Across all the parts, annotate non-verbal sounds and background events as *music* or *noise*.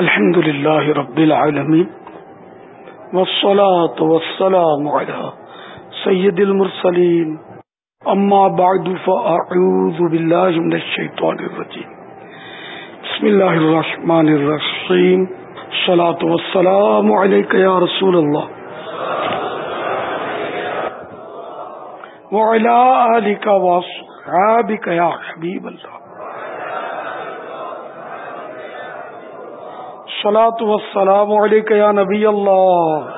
الحمد لله رب العالمين والصلاة والسلام على سيد المرسلين. أما بعد فأعوذ بالله من الشيطان الرجيم. بسم الله الرحمن الرحيم. الصلاة والسلام عليك يا رسول الله. وعلى آلك وصحابك يا حبيب الله. الصلاة والسلام عليك يا نبي الله.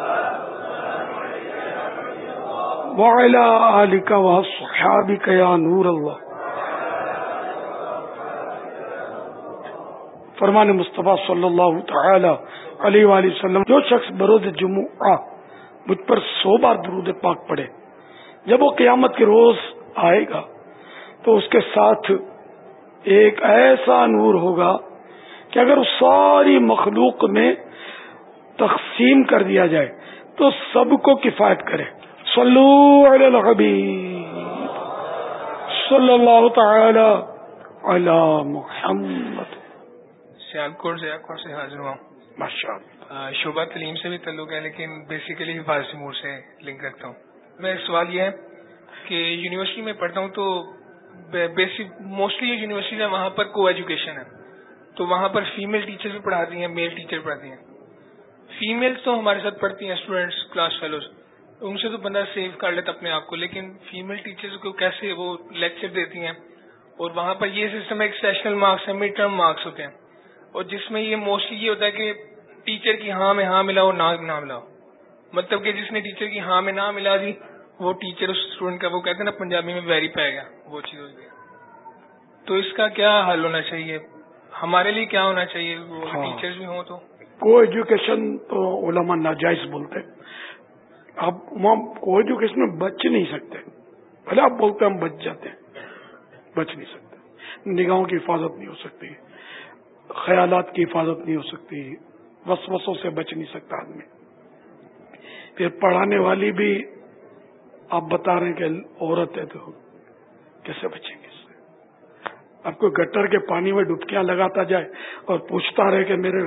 وعلى آلك وصحابك يا نور الله. فرمان مصطفیٰ صلی اللہ تعالی علیہ وآلہ وسلم، جو شخص بروز جمعہ مجھ پر سو بار درود پاک پڑے جب وہ قیامت کے روز آئے گا تو اس کے ساتھ ایک ایسا نور ہوگا کہ اگر اس ساری مخلوق میں تقسیم کر دیا جائے تو سب کو کفایت کرے۔ صلو علی الحبیب۔ صلی اللہ تعالی علی محمد۔ سیالکوٹ سیالکوٹ سے حاضر ہوا ماشاء اللہ شعبہ تعلیم سے بھی تعلق ہے لیکن بیسیکلی حفاظت امور سے لنک رکھتا ہوں۔ میں سوال یہ ہے کہ یونیورسٹی میں پڑھتا ہوں تو بیسک موسٹلی یونیورسٹی ہے وہاں پر کو ایجوکیشن ہے۔ تو وہاں پر فیمل ٹیچر بھی پڑھاتی ہیں میل ٹیچر پڑھاتی ہیں۔ فیمیلس تو ہمارے ساتھ پڑھتی ہیں اسٹوڈینٹس کلاس فیلوز ان سے تو بندہ سیو کر لیتا اپنے آپ کو، لیکن فیمل ٹیچرز کو کیسے وہ لیکچر دیتی ہیں؟ اور وہاں پر یہ سسٹم ایک سیشنل مارکس ہے مڈ ٹرم مارکس ہوتے ہیں۔ اور جس میں یہ موسٹلی یہ ہوتا ہے کہ ٹیچر کی ہاں میں ہاں ملا اور نہ نہ ملا مطلب کہ جس نے ٹیچر کی ہاں میں نہ ملا دی، وہ ٹیچر اس اسٹوڈنٹ کا وہ کہتے ہیں نا، پنجابی میں ویری پائے گا وہ چیز ہوگی تو اس کا کیا حل ہونا چاہیے؟ ہمارے لیے کیا ہونا چاہیے؟ وہ ہاں۔ بھی ہوں تو۔ کو ایجوکیشن تو علماء ناجائز بولتے آپ وہاں کو ایجوکیشن میں بچ نہیں سکتے۔ بھلے آپ بولتے ہم بچ جاتے ہیں۔ بچ نہیں سکتے۔ نگاہوں کی حفاظت نہیں ہو سکتی۔ خیالات کی حفاظت نہیں ہو سکتی۔ وسوسوں سے بچ نہیں سکتا آدمی۔ پھر پڑھانے والی بھی آپ بتا رہے ہیں کہ عورت ہے تو کیسے بچیں گے؟ آپ کو گٹر کے پانی میں ڈبکیاں لگاتا جائے اور پوچھتا رہے کہ میرے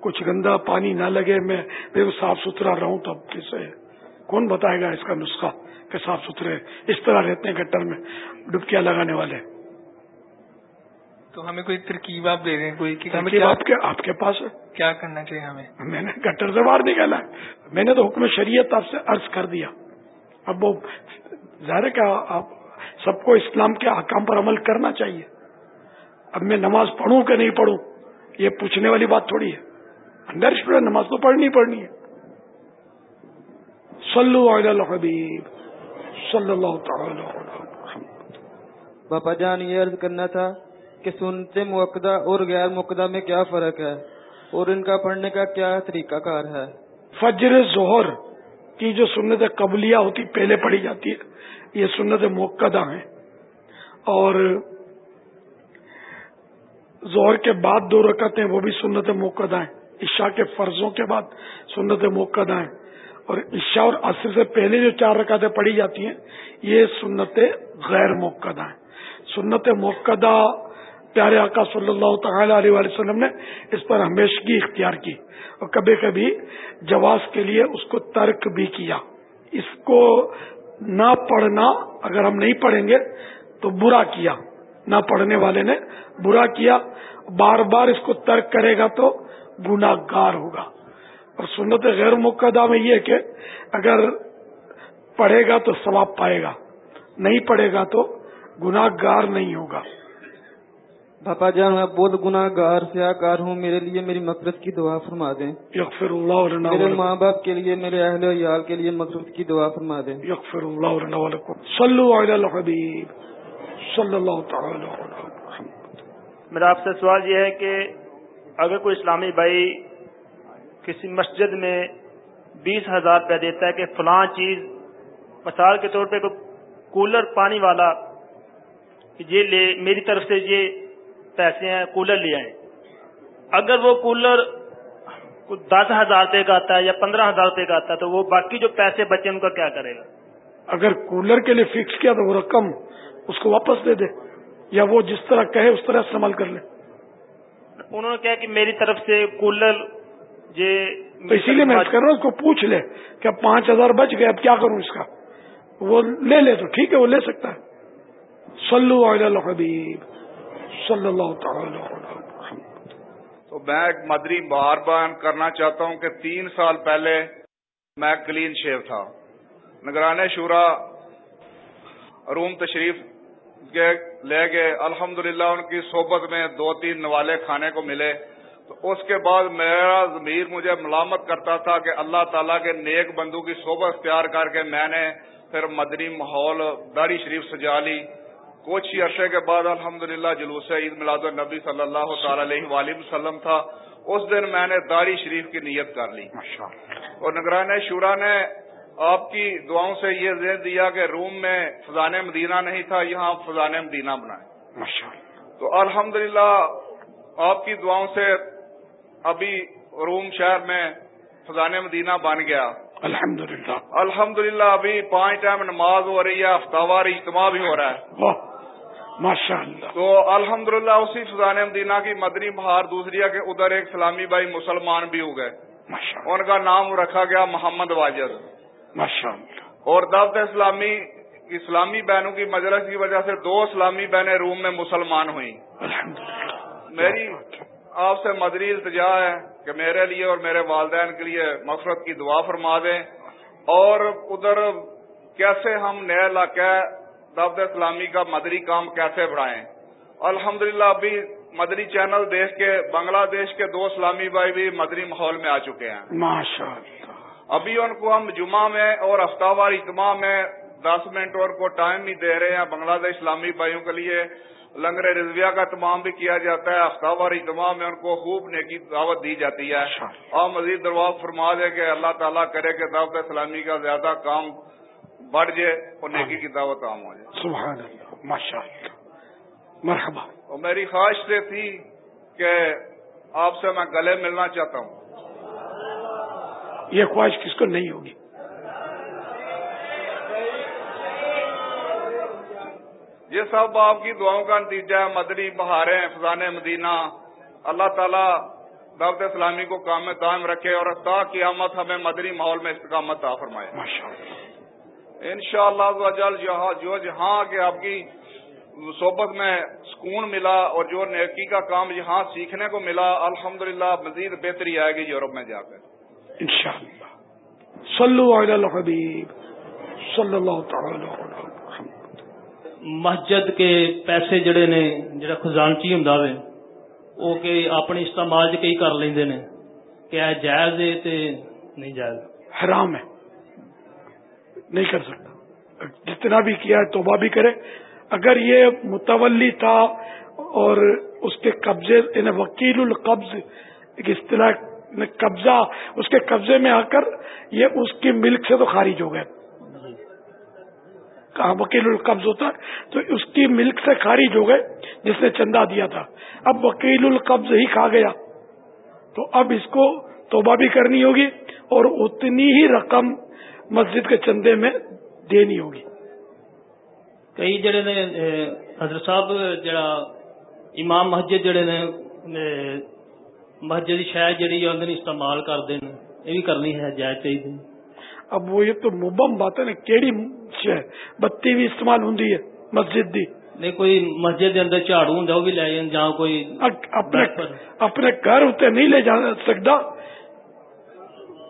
کچھ گندا پانی نہ لگے میں بالکل صاف ستھرا رہوں تو کیسے؟ کون بتائے گا اس کا نسخہ کہ صاف ستھرے اس طرح رہتے ہیں گٹر میں ڈبکیاں لگانے والے؟ تو ہمیں کوئی ترکیب آپ دے دیں کوئی ترکیب آپ کے آپ کے پاس ہے؟ کیا کرنا چاہیے ہمیں؟ میں نے گٹر سے باہر نکالا ہے میں نے تو حکم شریعت آپ سے عرض کر دیا۔ اب وہ ظاہر ہے کہ آپ سب کو اسلام کے احکام پر عمل کرنا چاہیے۔ اب میں نماز پڑھوں کہ نہیں پڑھوں؟ یہ پوچھنے والی بات تھوڑی ہے۔ اندر اسٹوڈنٹ نماز تو پڑھنی پڑھنی ہے۔ صلو علی الحبیب۔ صلی اللہ تعالی باپا جان یہ عرض کرنا تھا کہ سنتے موقدہ اور غیر موقدہ میں کیا فرق ہے؟ اور ان کا پڑھنے کا کیا طریقہ کار ہے؟ فجر ظہر کی جو سنت قبلیہ ہوتی پہلے پڑھی جاتی ہے یہ سنت موقع ہیں۔ اور ظہر کے بعد دو رکعتیں، وہ بھی سنت موقع ہیں عشاء کے فرضوں کے بعد سنت موقع ہیں اور عشاء اور عصر سے پہلے جو چار رکعتیں پڑھی جاتی ہیں، یہ سنت غیر موقع ہیں سنت موقع پیارے آقا صلی اللہ تعالی علیہ وآلہ وسلم نے اس پر ہمیشگی اختیار کی۔ اور کبھی کبھی جواز کے لیے اس کو ترک بھی کیا۔ اس کو نہ پڑھنا، اگر ہم نہیں پڑھیں گے تو برا کیا۔ نہ پڑھنے والے نے برا کیا۔ بار بار اس کو ترک کرے گا تو گناہ گار ہوگا۔ اور سنت غیر مقدہ میں یہ کہ اگر پڑھے گا تو ثواب پائے گا نہیں پڑھے گا تو گناہ گار نہیں ہوگا۔ باپا جان میں بہت گناہ گار سیاہ کار ہوں۔ میرے لیے میری مقرت کی دعا فرما دیں۔ یغفر اللہ میرے ماں باپ کے لیے میرے اہل و عیال کے لیے مقرت کی دعا فرما دیں۔ یغفر اللہ صلو علی الحبیب۔ صلی اللہ تعالی محمد میرا آپ سے سوال یہ ہے کہ اگر کوئی اسلامی بھائی کسی مسجد میں بیس ہزار روپیہ دیتا ہے کہ فلاں چیز مثال کے طور پہ کوئی کولر پانی والا یہ لے میری طرف سے یہ پیسے ہیں کولر لے آئے اگر وہ کولر دس ہزار روپے کا آتا ہے یا پندرہ ہزار روپے کا آتا ہے تو وہ باقی جو پیسے بچے ان کا کیا کرے گا؟ اگر کولر کے لیے فکس کیا تو وہ رقم اس کو واپس دے دے یا وہ جس طرح کہے اس طرح استعمال کر لے۔ انہوں نے کہا کہ میری طرف سے کولر تو اسی لیے میں کر رہا ہوں اس کو پوچھ لے کہ پانچ ہزار بچ گئے اب کیا کروں اس کا؟ وہ لے لے تو ٹھیک ہے وہ لے سکتا ہے۔ صلو علی الحبیب صلی اللہ تعالی تو میں ایک مدری بار بیان کرنا چاہتا ہوں کہ تین سال پہلے میں کلین شیو تھا۔ نگران شورا روم تشریف لے گئے۔ الحمدللہ ان کی صحبت میں دو تین نوالے کھانے کو ملے۔ تو اس کے بعد میرا ضمیر مجھے ملامت کرتا تھا کہ اللہ تعالیٰ کے نیک بندو کی صحبت اختیار کر کے میں نے پھر مدنی ماحول داری شریف سجا لی۔ کچھ ہی عرصے کے بعد الحمدللہ للہ جلوس عید میلاد النبی صلی اللہ تعالی علیہ وآلہ وسلم تھا۔ اس دن میں نے داری شریف کی نیت کر لی۔ اور نگران شورا نے آپ کی دعاؤں سے یہ ذہن دیا کہ روم میں فضان مدینہ نہیں تھا یہاں فضان مدینہ بنائے تو الحمدللہ آپ کی دعاؤں سے ابھی روم شہر میں فضان مدینہ بن گیا۔ الحمد للہ الحمد للہ ابھی پانچ ٹائم نماز ہو رہی ہے ہفتہ وار اجتماع بھی ہو رہا ہے۔ ماشاء اللہ تو الحمد للہ اسی فضان مدینہ کی مدنی بہار دوسری ہے کہ ادھر ایک سلامی بھائی مسلمان بھی ہو گئے۔ ان کا نام رکھا گیا محمد واجد۔ ماشاء اللہ اور دعوت اسلامی اسلامی بہنوں کی مجلس کی وجہ سے دو اسلامی بہنیں روم میں مسلمان ہوئی میری آپ سے مدری التجا ہے کہ میرے لیے اور میرے والدین کے لیے مفرت کی دعا فرما دیں۔ اور ادھر کیسے ہم نئے علاقہ دعوت اسلامی کا مدری کام کیسے بڑھائیں۔ الحمدللہ ابھی مدری چینل دیش کے بنگلہ دیش کے دو اسلامی بھائی بھی مدری ماحول میں آ چکے ہیں۔ ماشاء ابھی ان کو ہم جمعہ میں اور ہفتہ وار اجتماع میں دس منٹ اور کو ٹائم بھی دے رہے ہیں۔ بنگلہ دیش اسلامی بھائیوں کے لیے لنگر رضویہ کا تمام بھی کیا جاتا ہے۔ ہفتہ وار اجتماع میں ان کو خوب نیکی دعوت دی جاتی ہے۔ اور مزید درواز فرما دے کہ اللہ تعالیٰ کرے کہ دعوت اسلامی کا زیادہ کام بڑھ جائے اور نیکی کی دعوت عام ہو جائے۔ سبحان اللہ ماشاء اللہ۔ مرحبا۔ اور میری خواہش سے تھی کہ آپ سے میں گلے ملنا چاہتا ہوں۔ یہ خواہش کس کو نہیں ہوگی؟ یہ سب آپ کی دعاؤں کا نتیجہ ہے مدنی بہاریں فضان مدینہ۔ اللہ تعالیٰ دعوت اسلامی کو کام میں دائم رکھے اور تا قیامت ہمیں مدنی ماحول میں استقامت آ فرمائے۔ ان شاء اللہ جو جہاں کے آپ کی صحبت میں سکون ملا اور جو نیکی کا کام یہاں سیکھنے کو ملا الحمدللہ مزید بہتری آئے گی یورپ میں جا کر۔ انشاءاللہ. صلو علی الحبیب. صلی اللہ تعالی مسجد کے پیسے جڑے نے جڑا خزانچی ہوں وہ کہ اپنے استعمال کئی کر لیندے نے کیا جائز ہے تے نہیں جائز۔ حرام ہے۔ نہیں کر سکتا۔ جتنا بھی کیا ہے توبہ بھی کرے۔ اگر یہ متولی تھا اور اس کے قبضے یعنی وکیل القبض ایک اصطلاح قبضہ، اس کے قبضے میں آ کر یہ اس کی ملک سے تو خارج ہو گئے۔ کہاں وکیل القبض ہوتا؟ تو اس کی ملک سے خارج ہو گئے، جس نے چندہ دیا تھا۔ اب وکیل القبض ہی کھا گیا۔ تو اب اس کو توبہ بھی کرنی ہوگی اور اتنی ہی رقم مسجد کے چندے میں دینی ہوگی۔ کئی جڑے نے، حضرت صاحب جڑا امام مسجد جڑے نے مسجد شاید جڑی استعمال کرتے ہیں یہ بھی کرنی ہے جائز چاہیے اب وہ یہ تو مبم بات ہے نا کیڑی بتی بھی استعمال ہوں مسجد دی نہیں کوئی مسجد دے اندر جھاڑو ہوں وہ بھی لے جان جہاں کوئی اپنے اپنے گھر اتنے نہیں لے جا سکتا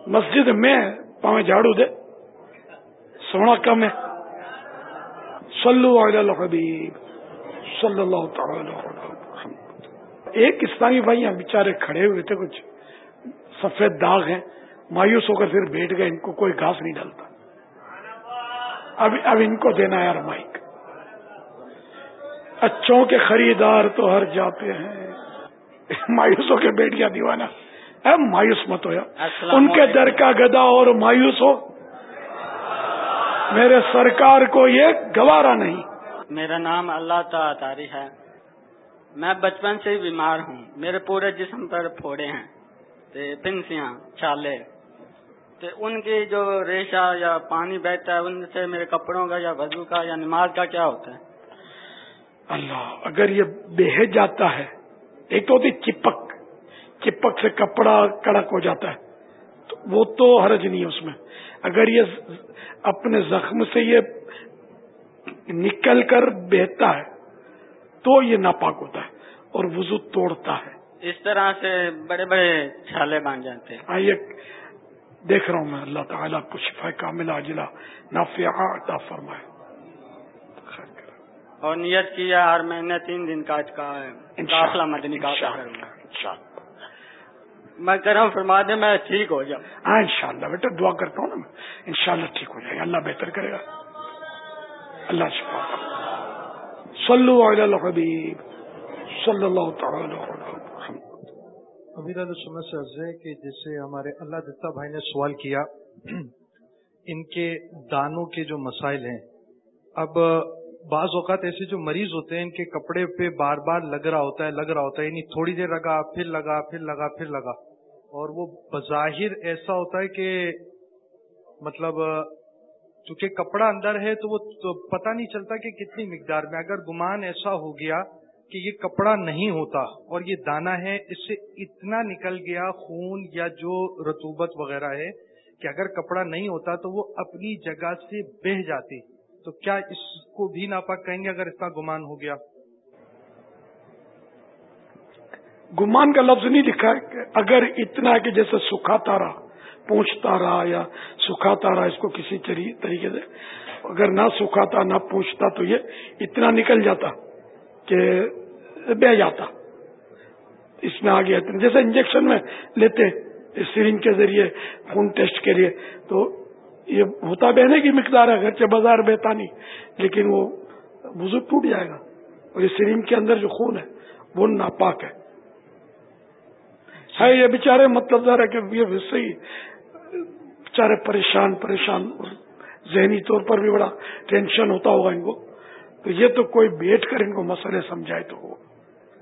مسجد میں پاویں جھاڑو دے سونا کم ہے صلو علی الحبیب صلی اللہ تعالی ایک اسلامی بھائی یہاں بیچارے کھڑے ہوئے تھے کچھ سفید داغ ہیں۔ مایوس ہو کر پھر بیٹھ گئے ان کو کوئی گھاس نہیں ڈالتا۔ اب اب ان کو دینا یار مائک۔ اچھوں کے خریدار تو ہر جاتے ہیں۔ مایوسوں کے بیٹھ گیا دیوانہ۔ مایوس مت ہو ان کے در کا گدا اور مایوس ہو۔ میرے سرکار کو یہ گوارا نہیں۔ میرا نام اللہ تعالی ہے۔ میں بچپن سے بیمار ہوں۔ میرے پورے جسم پر پھوڑے ہیں۔ پنسیاں، چھالے۔ تو ان کی جو ریشا یا پانی بہتا ہے، ان سے میرے کپڑوں کا یا وضو کا یا نماز کا کیا ہوتا ہے؟ اللہ، اگر یہ بہ جاتا ہے، ایک تو ہوتی چپک چپک سے کپڑا کڑک ہو جاتا ہے۔ تو وہ تو حرج نہیں ہے اس میں۔ اگر یہ اپنے زخم سے یہ نکل کر بہتا ہے تو یہ ناپاک ہوتا ہے اور وضو توڑتا ہے۔ اس طرح سے بڑے بڑے چھالے باندھ جاتے ہیں۔ آئیے دیکھ رہا ہوں میں۔ اللہ تعالیٰ کو شفا کامل عاجلہ نافیہ عطا فرمائے۔ اور نیت کیا ہر مہینے تین دن کا قافلہ مدنی کا میں کہہ رہا ہوں فرما دے میں ٹھیک ہو جاؤں۔ ہاں ان شاء اللہ بیٹا دعا کرتا ہوں نا میں۔ ان شاء اللہ ٹھیک ہو جائے۔ گا اللہ بہتر کرے گا۔ اللہ شفا صلو علی الحبیب. صلی اللہ تعالی امیر علیہ سے عرض ہے کہ جیسے ہمارے اللہ دتا بھائی نے سوال کیا، ان کے دانوں کے جو مسائل ہیں، اب بعض اوقات ایسے جو مریض ہوتے ہیں، ان کے کپڑے پہ بار بار لگ رہا ہوتا ہے، لگ رہا ہوتا ہے یعنی تھوڑی دیر لگا، پھر لگا پھر لگا پھر لگا، اور وہ بظاہر ایسا ہوتا ہے کہ مطلب چونکہ کپڑا اندر ہے تو وہ پتہ نہیں چلتا کہ کتنی مقدار میں، اگر گمان ایسا ہو گیا کہ یہ کپڑا نہیں ہوتا اور یہ دانا ہے، اس سے اتنا نکل گیا خون یا جو رتوبت وغیرہ ہے کہ اگر کپڑا نہیں ہوتا تو وہ اپنی جگہ سے بہ جاتی تو کیا اس کو بھی ناپاک کہیں گے اگر اتنا گمان ہو گیا؟ گمان کا لفظ نہیں لکھا ہے اگر اتنا کہ جیسے سکھاتا رہا۔ پوچھتا رہا یا سکھاتا رہا اس کو کسی طریقے سے، اگر نہ سکھاتا، نہ پوچھتا تو یہ اتنا نکل جاتا کہ بہ جاتا۔ اس میں آگے جیسے انجیکشن میں لیتے سرنج کے ذریعے، خون ٹیسٹ کے لیے، تو یہ ہوتا بہنے کی مقدار ہے گھر بازار بہتا نہیں، لیکن وہ بزرگ ٹوٹ جائے گا۔ اور یہ سرنج کے اندر جو خون ہے، وہ ناپاک ہے۔ یہ بےچارے مطلب دار ہے کہ یہ ویسے ہی بےچارے پریشان پریشان ذہنی طور پر بھی بڑا ٹینشن ہوتا ہوگا ان کو۔ تو یہ تو کوئی بیٹھ کر ان کو مسئلے سمجھائے تو ہو۔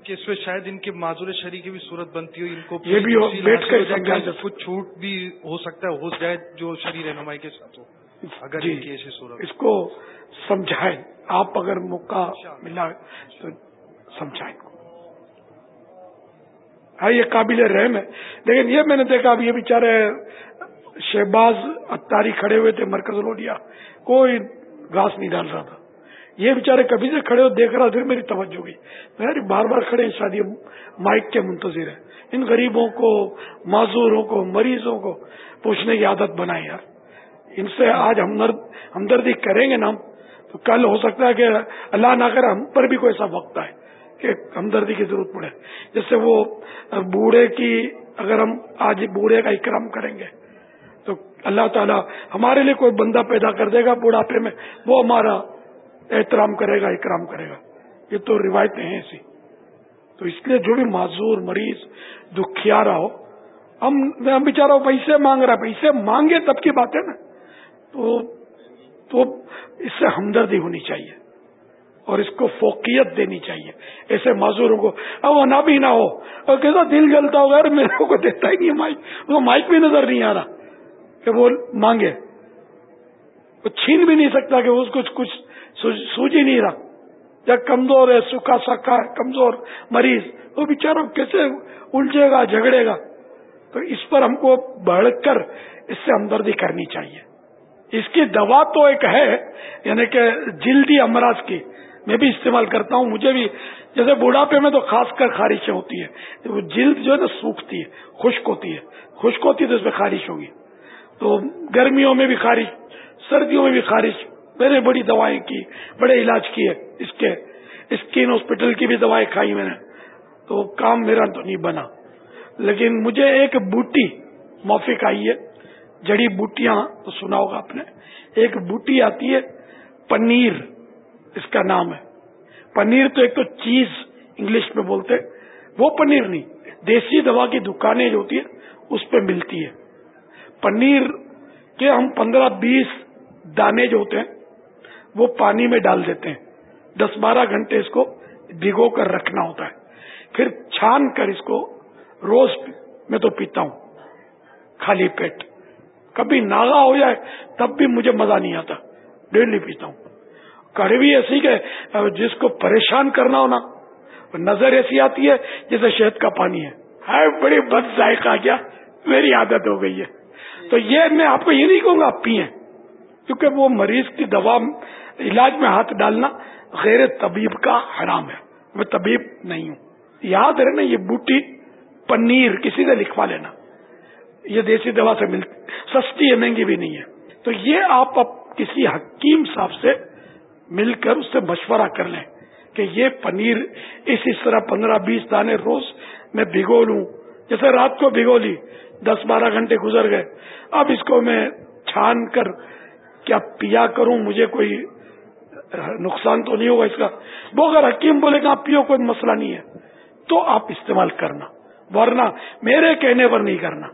کہ اس میں شاید ان کے معذور شریح کی بھی صورت بنتی ہو ان کو یہ بھی بیٹھ کر کچھ چھوٹ بھی ہو سکتا ہے ہو جائے جو شری رہنمائی کے ساتھ ہو اگر جی۔ ایسی صورت۔ اس کو سمجھائیں۔ آپ اگر موقع ملا تو سمجھائیں۔ ہاں یہ قابل رحم ہے۔ لیکن یہ میں نے دیکھا اب یہ بیچارے شہباز اتاری کھڑے ہوئے تھے مرکز روڈیا، کوئی گھاس نہیں ڈال رہا تھا۔ یہ بےچارے کبھی سے کھڑے ہو دیکھ رہا پھر میری توجہ گئی۔ میں بار بار کھڑے ہیں، شادی مائک کے منتظر ہیں۔ ان غریبوں کو، معذوروں کو، مریضوں کو پوچھنے کی عادت بنائے یار۔ ان سے آج ہمدردی کریں گے نا ہم، تو کل ہو سکتا ہے کہ اللہ نہ کرے، ہم پر بھی کوئی ایسا وقت آئے کہ ہمدردی کی ضرورت پڑے۔ جیسے وہ بوڑھے کی، اگر ہم آج بوڑھے کا اکرام کریں گے تو اللہ تعالیٰ ہمارے لیے کوئی بندہ پیدا کر دے گا بڑھاپے میں، وہ ہمارا احترام کرے گا، اکرام کرے گا۔ یہ تو روایتیں ہیں ایسی۔ تو اس لیے جو بھی معذور، مریض، دکھیا رہا ہو، ہم بیچارہ پیسے مانگ رہا پیسے مانگے تب کی بات ہے نا۔ تو تو اس سے ہمدردی ہونی چاہیے اور اس کو فوقیت دینی چاہیے۔ ایسے معذوروں کو، اب وہ نہ بھی نہ ہو، اور کیسا دل جلتا ہوگا میرے کو دیتا ہی نہیں مائک۔ وہ مائک بھی نظر نہیں آ رہا۔ کہ وہ مانگے۔ وہ چھین بھی نہیں سکتا کہ اس کو کچھ سوج ہی نہیں رہا۔ یا کمزور ہے سکھا سکھا ہے، کمزور مریض۔ وہ بےچاروں کیسے الجھے گا، جھگڑے گا؟ تو اس پر ہم کو بڑھ کر اس سے ہمدردی کرنی چاہیے۔ اس کی دوا تو ایک ہے یعنی کہ جلدی امراض کی۔ میں بھی استعمال کرتا ہوں، مجھے بھی۔ جیسے بڑھاپے میں تو خاص کر خارشیں ہوتی ہے وہ جلد جو ہے نا سوکھتی ہے، خشک ہوتی ہے۔ خشک ہوتی ہے تو اس میں خارش ہوگی۔ تو گرمیوں میں بھی خارش سردیوں میں بھی خارش میں نے بڑی دوائیں کی، بڑے علاج کیے۔ اس کے اسکن ہاسپٹل کی بھی دوائیں کھائی میں نے۔ تو کام میرا تو نہیں بنا۔ لیکن مجھے ایک بوٹی موفق آئی ہے۔ جڑی بوٹیاں، تو سنا ہوگا آپ نے۔ ایک بوٹی آتی ہے، پنیر۔ اس کا نام ہے۔ پنیر تو ایک تو چیز انگلش میں بولتے، وہ پنیر نہیں، دیسی دوا کی دکانیں جو ہوتی ہے اس پہ ملتی ہے۔ پنیر کے ہم پندرہ بیس دانے جو ہوتے ہیں، وہ پانی میں ڈال دیتے ہیں۔ دس بارہ گھنٹے اس کو بھگو کر رکھنا ہوتا ہے۔ پھر چھان کر اس کو روز میں تو پیتا ہوں، خالی پیٹ۔ کبھی ناگا ہو جائے تب بھی مجھے مزہ نہیں آتا، ڈیلی پیتا ہوں۔ کڑوی ایسی کہ جس کو پریشان کرنا ہونا نظر ایسی آتی ہے جیسے شہد کا پانی ہے۔ ہے بڑی بد ذائقہ کیا، میری عادت ہو گئی ہے۔ تو یہ میں آپ کو یہ نہیں کہوں گا آپ پیئیں۔ کیونکہ وہ مریض کی دوا علاج میں ہاتھ ڈالنا غیر طبیب کا حرام ہے۔ میں طبیب نہیں ہوں۔ یاد رہے نا یہ بوٹی پنیر کسی سے لکھوا لینا۔ یہ دیسی دوا سے ملتی سستی ہے، مہنگی بھی نہیں ہے۔ تو یہ آپ اب کسی حکیم صاحب سے مل کر اس سے مشورہ کر لیں کہ یہ پنیر اس اس طرح پندرہ بیس دانے روز میں بھگو لوں۔ جیسے رات کو بھگو لی دس بارہ گھنٹے گزر گئے اب اس کو میں چھان کر کیا پیا کروں مجھے کوئی نقصان تو نہیں ہوگا اس کا۔ وہ اگر حکیم بولے گا پیو کوئی مسئلہ نہیں ہے تو آپ استعمال کرنا ورنہ میرے کہنے پر نہیں کرنا۔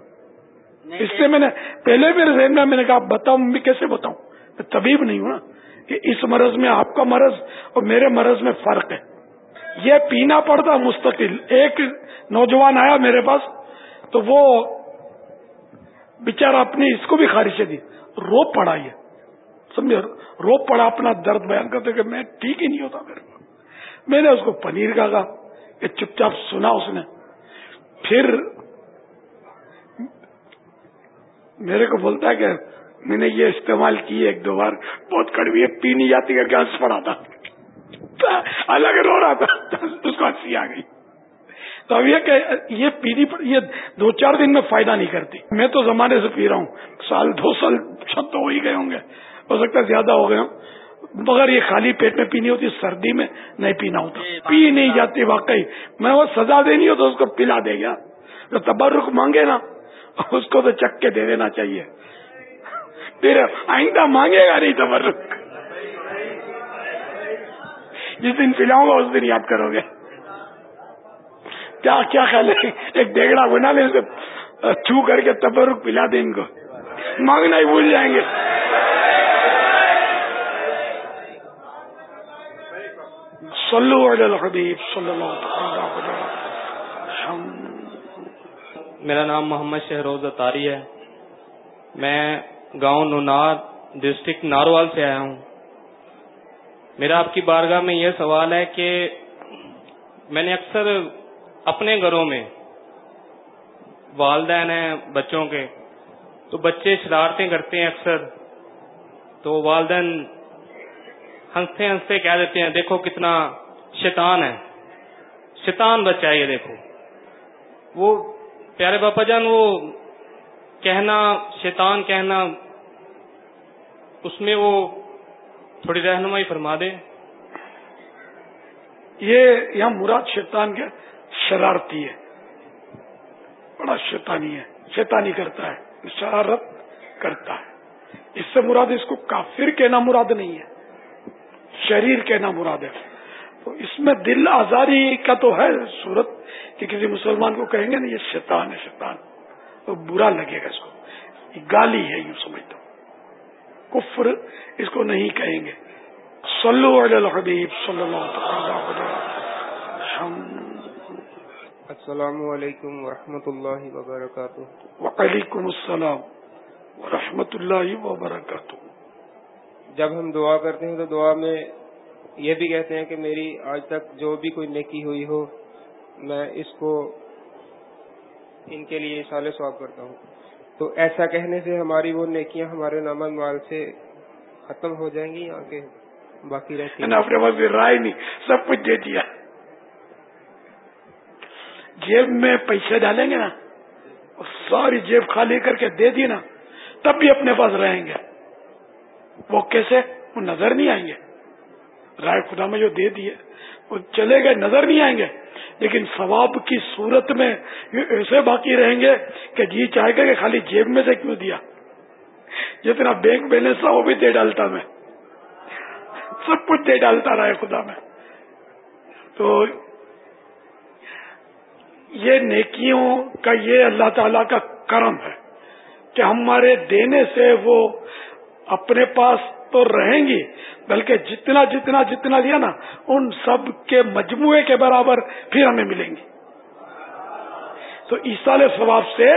اس سے میں نے پہلے میرے ذہن میں میں نے کہا بتاؤں میں کیسے بتاؤں؟ میں طبیب نہیں ہوں نا کہ اس مرض میں آپ کا مرض اور میرے مرض میں فرق ہے۔ یہ پینا پڑتا مستقل ایک نوجوان آیا میرے پاس، تو وہ بےچارا اپنی اس کو بھی خارشیں دی۔ رو پڑا یہ۔ سمجھے؟ رو پڑا، اپنا درد بیان کرتے کہ میں ٹھیک ہی نہیں ہوتا میرے کو۔ میں نے اس کو پنیر کا کہا کہ چپ چاپ سنا اس نے۔ پھر میرے کو بولتا ہے کہ میں نے یہ استعمال کی ایک دو بار، بہت کڑوی ہے، پی نہیں جاتی کر کے ہنس پڑا تھا۔ *laughs* الگ رو رہا تھا۔ *laughs* اس کو ہنسی آ گئی۔ تو اب یہ کہ یہ پیری یہ دو چار دن میں فائدہ نہیں کرتی۔ میں تو زمانے سے پی رہا ہوں۔ سال دو سال چھت تو ہو ہی گئے ہوں گے۔ ہو سکتا ہے زیادہ ہو گئے ہوں۔ مگر یہ خالی پیٹ میں پینی ہوتی سردی میں نہیں پینا ہوتا۔ پی نہیں جاتی واقعی۔ میں وہ سزا دینی ہو تو اس کو پلا دے گا تو تبرک مانگے نا اس کو تو چک کے دے دینا چاہیے۔ پھر آئندہ مانگے گا نہیں تبرک۔ جس دن پلاؤں گا اس دن یاد کرو گے۔ کیا کیا خیال ہے؟ ایک ڈیگڑا بنا لیں چھو کر کے تبرک پلا دیں ان کو۔ مانگنا ہی بھول جائیں گے۔ صلو علی الحبیب، صلی اللہ میرا نام محمد شہروز اتاری ہے۔ میں گاؤں نونار ڈسٹرکٹ ناروال سے آیا ہوں۔ میرا آپ کی بارگاہ میں یہ سوال ہے کہ میں نے اکثر اپنے گھروں میں والدین ہیں، بچوں کے، تو بچے شرارتیں کرتے ہیں اکثر، تو والدین ہنستے ہنستے کہہ دیتے ہیں، دیکھو کتنا شیطان ہے۔ شیطان بچہ ہے یہ دیکھو۔ وہ پیارے باپا جان، وہ کہنا، شیطان کہنا، اس میں وہ تھوڑی رہنمائی فرما دے۔ یہ یہاں مراد شیطان کے شرارتی ہے۔ بڑا شیطانی ہے۔ شیطانی کرتا ہے۔ شرارت کرتا ہے۔ اس سے مراد اس کو کافر کہنا مراد نہیں ہے۔ شریر کہنا مراد ہے۔ تو اس میں دل آزاری کا تو ہے صورت کہ کسی مسلمان کو کہیں گے نا، یہ شیطان ہے، شیطان۔ تو برا لگے گا اس کو۔ گالی ہے، یوں سمجھتا ہوں۔ کفر اس کو نہیں کہیں گے۔ صلو علی الحبیب صلی اللہ السلام علیکم ورحمۃ اللہ وبرکاتہ۔ وعلیکم السلام ورحمۃ اللہ وبرکاتہ۔ جب ہم دعا کرتے ہیں تو دعا میں یہ بھی کہتے ہیں کہ میری آج تک جو بھی کوئی نیکی ہوئی ہو میں اس کو ان کے لیے سال سواب کرتا ہوں۔ تو ایسا کہنے سے ہماری وہ نیکیاں ہمارے نامن مال سے ختم ہو جائیں گی آگے باقی رہتی ہیں؟ رائے نہیں سب کچھ دے دیا۔ جیب میں پیسے ڈالیں گے نا ساری جیب خالی کر کے دے دی نا، تب بھی اپنے پاس رہیں گے۔ وہ کیسے؟ وہ نظر نہیں آئیں گے۔ رائے خدا میں جو دے دیے، وہ چلے گئے، نظر نہیں آئیں گے۔ لیکن ثواب کی صورت میں ایسے باقی رہیں گے کہ جی چاہے گا کہ خالی جیب میں سے کیوں دیا۔ جتنا بینک بیلنس تھا، وہ بھی دے ڈالتا میں۔ سب کچھ دے ڈالتا رہا خدا میں۔ تو یہ نیکیوں کا یہ اللہ تعالی کا کرم ہے کہ ہمارے دینے سے وہ اپنے پاس تو رہیں گی، بلکہ جتنا جتنا جتنا لیا نا، ان سب کے مجموعے کے برابر پھر ہمیں ملیں گی۔ تو عیسال ثواب سے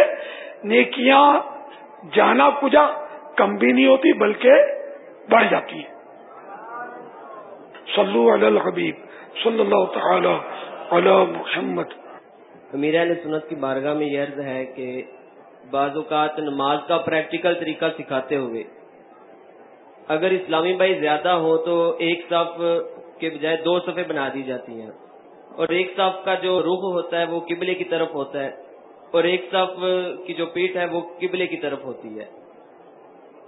نیکیاں جانا کجا کم بھی نہیں ہوتی، بلکہ بڑھ جاتی ہے صلو علی الحبیب، صلی اللہ تعالی علی محمد۔ امیر علیہ سنت کی بارگاہ میں یہ عرض ہے کہ بعض اوقات نماز کا پریکٹیکل طریقہ سکھاتے ہوئے اگر اسلامی بھائی زیادہ ہو تو ایک صف کے بجائے دو صفیں بنا دی جاتی ہیں اور ایک صف کا جو رخ ہوتا ہے وہ قبلے کی طرف ہوتا ہے اور ایک صف کی جو پیٹ ہے وہ قبلے کی طرف ہوتی ہے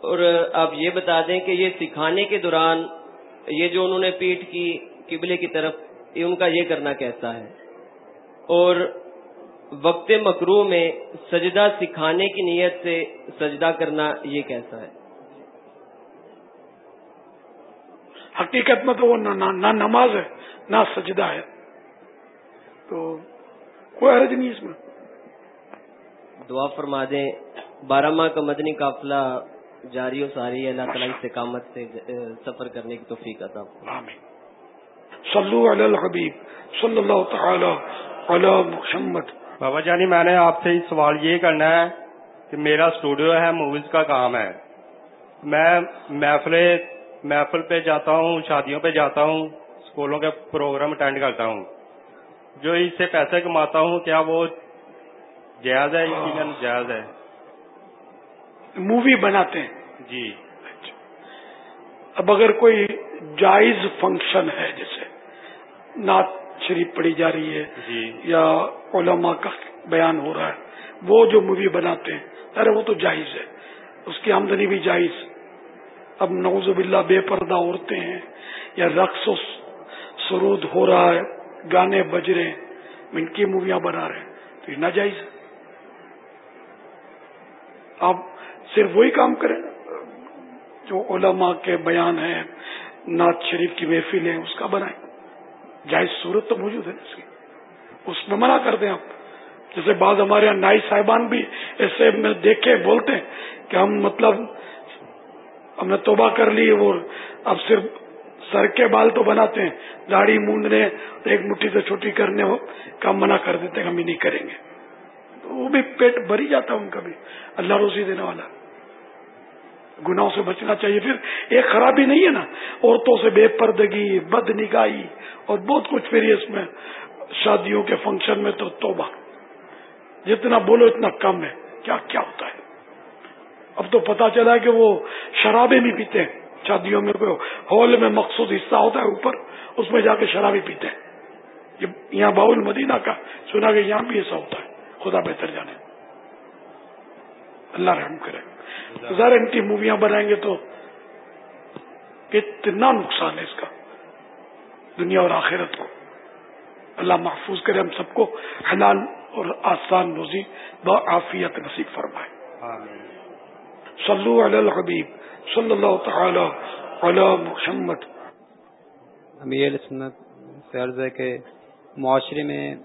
اور آپ یہ بتا دیں کہ یہ سکھانے کے دوران یہ جو انہوں نے پیٹ کی قبلے کی طرف ان کا یہ کرنا کیسا ہے اور وقت مکرو میں سجدہ سکھانے کی نیت سے سجدہ کرنا یہ کیسا ہے؟ حقیقت میں تو وہ نہ نماز ہے نہ سجدہ ہے۔ تو کوئی حرج نہیں اس میں۔ دعا فرما دیں۔ بارہ ماہ کا مدنی قافلہ جاری و ساری اللہ تعالیٰ استقامت سے سفر کرنے کی توفیق عطا آمین۔ صلو علی الحبیب صلی اللہ تعالی علی محمد۔ بابا جانی میں نے آپ سے سوال یہ کرنا ہے کہ میرا اسٹوڈیو ہے موویز کا کام ہے میں محفل محفل پہ جاتا ہوں شادیوں پہ جاتا ہوں اسکولوں کے پروگرام اٹینڈ کرتا ہوں جو اس سے پیسے کماتا ہوں کیا وہ جائز ہے جائز ہے مووی بناتے ہیں جی اب اگر کوئی جائز فنکشن ہے جیسے نعت شریف پڑی جا رہی ہے جی۔ یا علماء کا بیان ہو رہا ہے۔ وہ جو مووی بناتے ہیں ارے وہ تو جائز ہے۔ اس کی آمدنی بھی جائز۔ اب نوز باللہ بے پردہ عورتیں ہیں یا رقص و سرود ہو رہا ہے گانے بج رہے ہیں ان کی موویاں بنا رہے ہیں۔ تو یہ ناجائز ہے۔ آپ صرف وہی کام کریں جو علماء کے بیان ہیں نعت شریف کی محفل ہے اس کا بنائیں۔ جائز صورت تو موجود ہے اس کی۔ اس میں منع کر دیں آپ۔ جیسے بعض ہمارے یہاں نائی صاحبان بھی ایسے میں دیکھے، بولتے ہیں کہ ہم مطلب ہم نے توبہ کر لی اور اب صرف سر کے بال تو بناتے ہیں، داڑھی مونڈنے، ایک مٹھی سے چھوٹی کرنے کا منع کر دیتے ہیں، ہم ہی نہیں کریں گے۔ وہ بھی پیٹ بھری جاتا ہے ان کا بھی۔ اللہ روزی دینے والا۔ گناہوں سے بچنا چاہیے۔ پھر ایک خرابی نہیں ہے نا؟ عورتوں سے بے پردگی، بد نگاہی اور بہت کچھ۔ پھر اس میں شادیوں کے فنکشن میں تو توبہ۔ جتنا بولو اتنا کم ہے۔ کیا کیا ہوتا ہے؟ اب تو پتا چلا کہ وہ شرابیں بھی پیتے ہیں۔ شادیوں میں کوئی ہال میں مخصوص حصہ ہوتا ہے اوپر، اس میں جا کے شرابی پیتے ہیں۔ یہاں باؤل مدینہ کا، سنا کہ یہاں بھی ایسا ہوتا ہے۔ خدا بہتر جانے۔ اللہ رحم کرے۔ ظاہر ان کی موویاں بنائیں گے تو کتنا نقصان ہے اس کا۔ دنیا اور آخرت کو۔ اللہ محفوظ کرے ہم سب کو حلال اور آسان روزی بآفیت نصیب فرمائے۔ صلو علی الحبیب صلی اللہ تعالی علی محمد۔ امیر سنت سے عرض ہے کہ معاشرے میں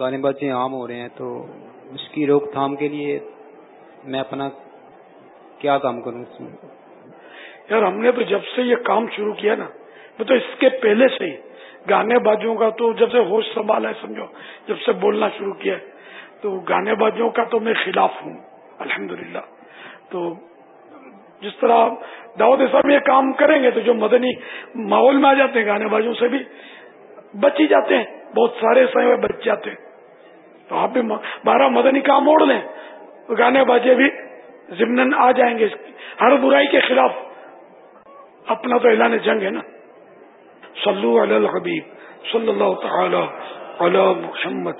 گانے بازی عام ہو رہے ہیں تو اس کی روک تھام کے لیے میں اپنا کیا کام کروں اس میں؟ یار ہم نے تو جب سے یہ کام شروع کیا نا میں تو اس کے پہلے سے ہی۔ گانے بازوں کا تو جب سے ہوش سنبھالا ہے، سمجھو، جب سے بولنا شروع کیا تو گانے بازوں کا تو میں خلاف ہوں، الحمدللہ۔ تو جس طرح دعوت صاحب یہ کام کریں گے، تو جو مدنی ماحول میں آ جاتے ہیں گانے بازوں سے بھی بچ ہی جاتے ہیں، بہت سارے سائے بچ جاتے ہیں۔ تو آپ بھی بارہ مدنی کام موڑ لیں۔ گانے بازے بھی ضمن آ جائیں گے ہر برائی کے خلاف اپنا تو اعلان جنگ ہے نا۔ صلو علی الحبیب صلی اللہ تعالی علی محمد۔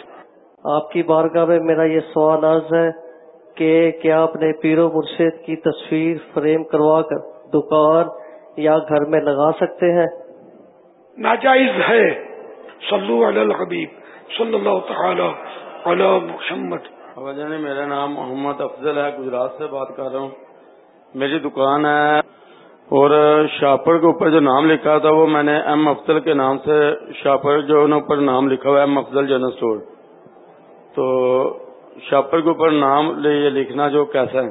آپ کی بارگاہ میں میرا یہ سوال عرض ہے کہ کیا اپنے پیر و مرشد کی تصویر فریم کروا کر دکان یا گھر میں لگا سکتے ہیں؟ ناجائز ہے۔ صلو علی الحبیب صلی اللہ تعالی علی محمد۔ جانے میرا نام محمد افضل ہے، گجرات سے بات کر رہا ہوں۔ میری دکان ہے اور شاپر کے اوپر جو نام لکھا تھا، وہ میں نے ایم افضل کے نام سے شاپر جو اوپر نام لکھا ہوا ہے، ایم افضل جنرل اسٹور تو شاپر کے اوپر نام یہ لکھنا جو کیسا ہے۔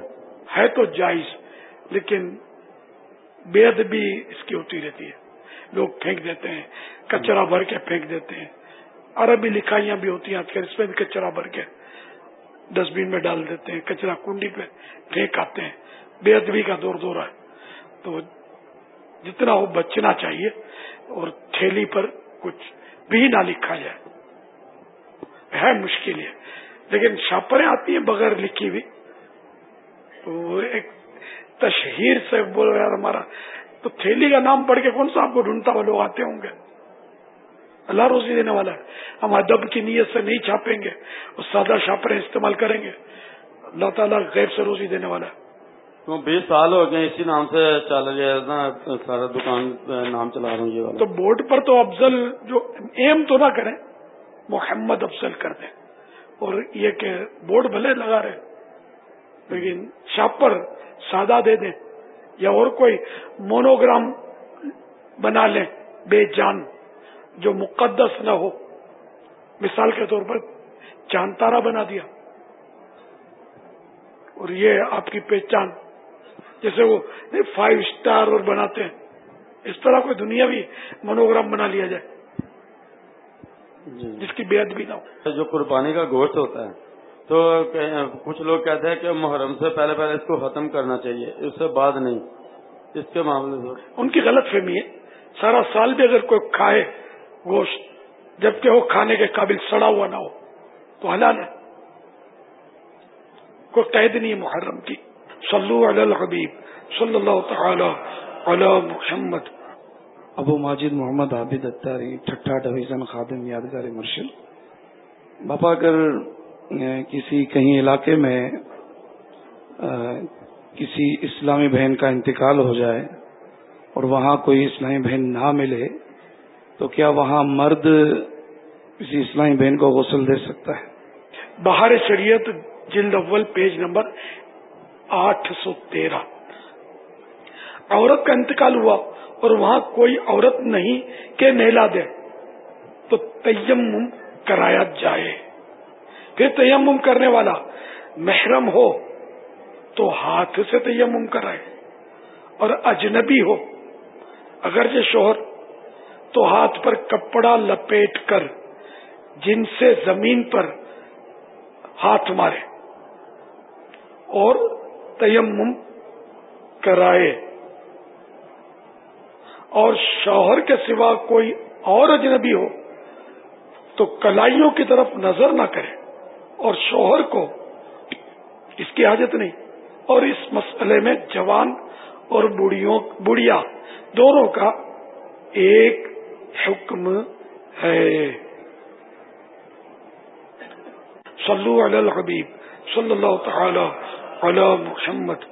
ہے تو جائز، لیکن بےد بھی اس کی ہوتی رہتی ہے۔ لوگ پھینک دیتے ہیں، کچرا بھر کے پھینک دیتے ہیں۔ عربی لکھائیاں بھی ہوتی ہیں آج کل، اس میں بھی کچرا بھر کے۔ ڈسٹ بین میں ڈال دیتے ہیں، کچرا کنڈی پہ پھینک آتے ہیں۔ بے ادبی کا دور دورہ ہے۔ تو جتنا وہ بچنا چاہیے اور تھیلی پر کچھ بھی نہ لکھا جائے۔ ہے مشکل ہے۔ لیکن شاپریں آتی ہیں بغیر لکھی ہوئی۔ تو ایک تشہیر سے بولو یار ہمارا۔ تو تھیلی کا نام پڑھ کے کون سا آپ کو ڈھونڈتا وہ لوگ آتے ہوں گے؟ اللہ روزی دینے والا ہے۔ ہم ادب کی نیت سے نہیں چھاپیں گے اور سادہ شاپریں استعمال کریں گے۔ اللہ تعالیٰ غیر سے روزی دینے والا ہے۔ تو بیس سال ہو گئے اسی نام سے چل رہا ہے سارا دکان نام چلا رہا ہوں یہ تو بورڈ پر تو افضل جو ایم تو نہ کریں محمد افضل کر دیں۔ اور یہ کہ بورڈ بھلے لگا رہے لیکن شاپ پر سادہ دے دیں یا اور کوئی مونوگرام بنا لیں بے جان۔ جو مقدس نہ ہو۔ مثال کے طور پر چاند تارا بنا دیا۔ اور یہ آپ کی پہچان جیسے وہ فائیو اسٹار اور بناتے ہیں۔ اس طرح کوئی دنیا بھی منوگرام بنا لیا جائے۔ جی۔ جس کی بے بھی نہ ہو۔ جو قربانی کا گوشت ہوتا ہے تو کچھ لوگ کہتے ہیں کہ محرم سے پہلے پہلے اس کو ختم کرنا چاہیے اس سے بعد نہیں۔ اس کے معاملے سے۔ ان کی غلط فہمی ہے۔ سارا سال بھی اگر کوئی کھائے گوشت، جبکہ وہ کھانے کے قابل سڑا ہوا نہ ہو، تو حلال ہے۔ کوئی قید نہیں محرم کی۔ صلو علی الحبیب صلی اللہ تعالی علی محمد۔ ابو ماجد محمد عابد اتاری ٹھٹا ڈویژن خادم، یادگار مرشد۔ باپا، اگر کسی کہیں علاقے میں کسی اسلامی بہن کا انتقال ہو جائے اور وہاں کوئی اسلامی بہن نہ ملے تو کیا وہاں مرد کسی اسلامی بہن کو غسل دے سکتا ہے؟ بہار شریعت جلد اول پیج نمبر آٹھ سو تیرہ۔ عورت کا انتقال ہوا اور وہاں کوئی عورت نہیں کہ نہلا دے، تو تیمم کرایا جائے۔ پھر تیمم کرنے والا محرم ہو تو ہاتھ سے تیمم کرائے اور اجنبی ہو۔ اگرچہ شوہر تو ہاتھ پر کپڑا لپیٹ کر جن سے زمین پر ہاتھ مارے اور تیمم کرائے۔ اور شوہر کے سوا کوئی اور اجنبی ہو تو کلائیوں کی طرف نظر نہ کرے اور شوہر کو اس کی حاجت نہیں۔ اور اس مسئلے میں جوان اور بوڑھیوں دونوں کا ایک حکم ہے۔ صلو علی الحبیب صلی اللہ تعالی علی محمد۔